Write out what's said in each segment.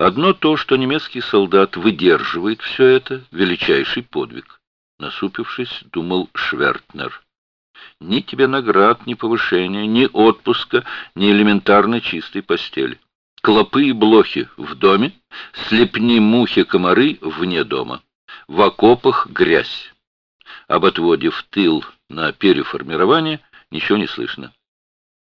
Одно то, что немецкий солдат выдерживает все это, величайший подвиг. Насупившись, думал Швертнер. Ни тебе наград, ни повышения, ни отпуска, ни элементарной чистой постели. Клопы и блохи в доме, слепни мухи комары вне дома. В окопах грязь. Об отводе в тыл на переформирование ничего не слышно.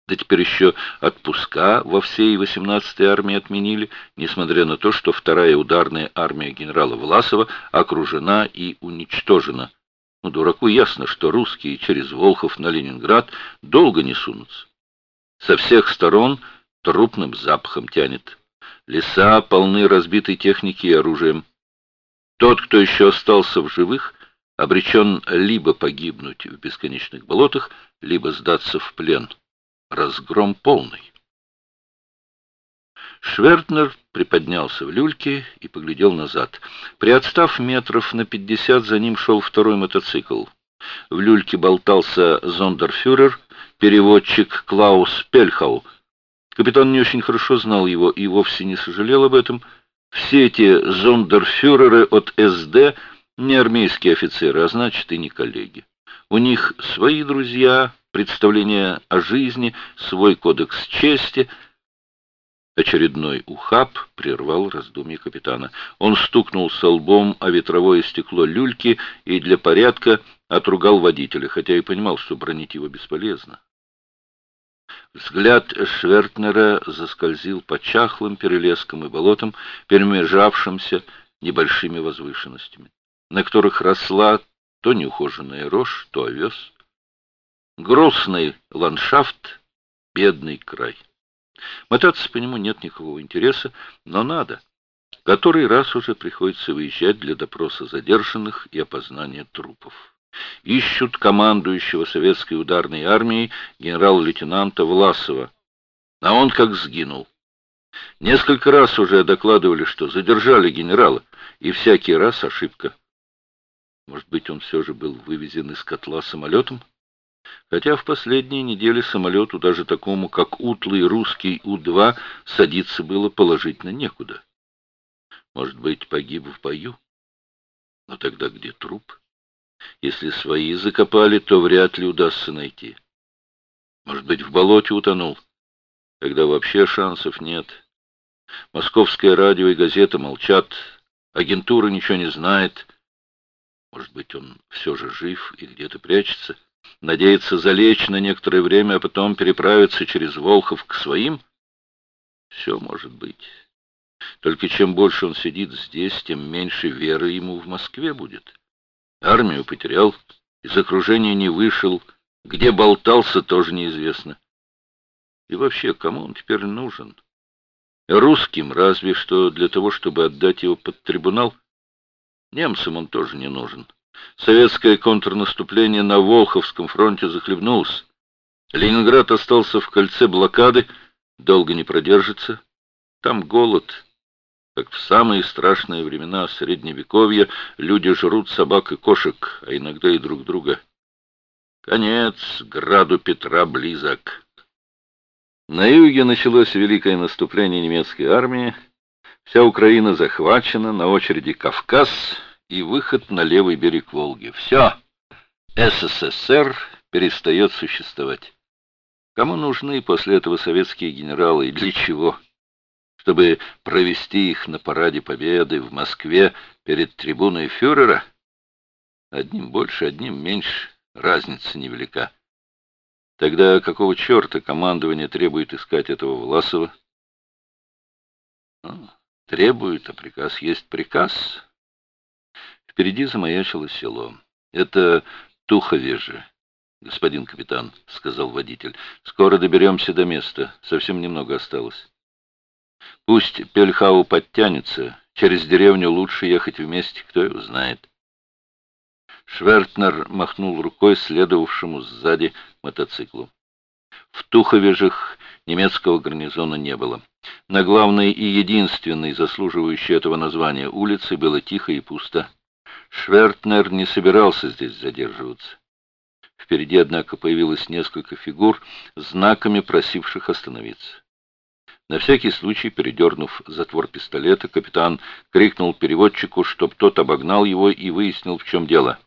Да теперь еще отпуска во всей 18-й армии отменили, несмотря на то, что вторая ударная армия генерала Власова окружена и уничтожена. Ну, дураку ясно, что русские через Волхов на Ленинград долго не сунутся. Со всех сторон трупным запахом тянет. Леса полны разбитой техники и оружием. Тот, кто еще остался в живых, обречен либо погибнуть в бесконечных болотах, либо сдаться в плен. Разгром полный. Швертнер приподнялся в люльке и поглядел назад. Приотстав метров на пятьдесят, за ним шел второй мотоцикл. В люльке болтался зондерфюрер, переводчик Клаус Пельхау. Капитан не очень хорошо знал его и вовсе не сожалел об этом. Все эти зондерфюреры от СД не армейские офицеры, а значит и не коллеги. У них свои друзья, представление о жизни, свой кодекс чести. Очередной ухаб прервал раздумье капитана. Он стукнулся лбом о ветровое стекло люльки и для порядка отругал водителя, хотя и понимал, что бронить его бесполезно. Взгляд Швертнера заскользил по чахлым перелескам и болотам, перемежавшимся небольшими возвышенностями, на которых росла то неухоженная рожь, то овес. Грустный ландшафт, бедный край. Мотаться по нему нет никакого интереса, но надо. Который раз уже приходится выезжать для допроса задержанных и опознания трупов. Ищут командующего советской ударной армией генерал-лейтенанта Власова. А он как сгинул. Несколько раз уже докладывали, что задержали генерала, и всякий раз ошибка. Может быть, он все же был вывезен из котла самолетом? хотя в последние недели самолету, даже такому, как утлый русский У-2, садиться было положительно некуда. Может быть, погиб в бою? Но тогда где труп? Если свои закопали, то вряд ли удастся найти. Может быть, в болоте утонул, когда вообще шансов нет. Московское радио и газета молчат, агентура ничего не знает. Может быть, он все же жив и где-то прячется? надеется залечь на некоторое время, а потом переправиться через Волхов к своим? Все может быть. Только чем больше он сидит здесь, тем меньше веры ему в Москве будет. Армию потерял, из окружения не вышел, где болтался, тоже неизвестно. И вообще, кому он теперь нужен? Русским разве что для того, чтобы отдать его под трибунал. Немцам он тоже не нужен. Советское контрнаступление на Волховском фронте захлебнулось. Ленинград остался в кольце блокады, долго не продержится. Там голод. Как в самые страшные времена Средневековья люди жрут собак и кошек, а иногда и друг друга. Конец граду Петра близок. На юге началось великое наступление немецкой армии. Вся Украина захвачена, на очереди Кавказ — и выход на левый берег Волги. Все, СССР перестает существовать. Кому нужны после этого советские генералы и для чего? Чтобы провести их на параде Победы в Москве перед трибуной фюрера? Одним больше, одним меньше, разница невелика. Тогда какого черта командование требует искать этого Власова? Требует, а приказ есть приказ. Впереди замаячило село. «Это Туховеже, господин капитан», — сказал водитель. «Скоро доберемся до места. Совсем немного осталось. Пусть Пельхау подтянется. Через деревню лучше ехать вместе, кто его знает». Швертнер махнул рукой следовавшему сзади мотоциклу. В Туховежах немецкого гарнизона не было. На главной и единственной заслуживающей этого названия улице было тихо и пусто. Швертнер не собирался здесь задерживаться. Впереди, однако, появилось несколько фигур, знаками просивших остановиться. На всякий случай, передернув затвор пистолета, капитан крикнул переводчику, чтоб тот обогнал его и выяснил, в чем дело.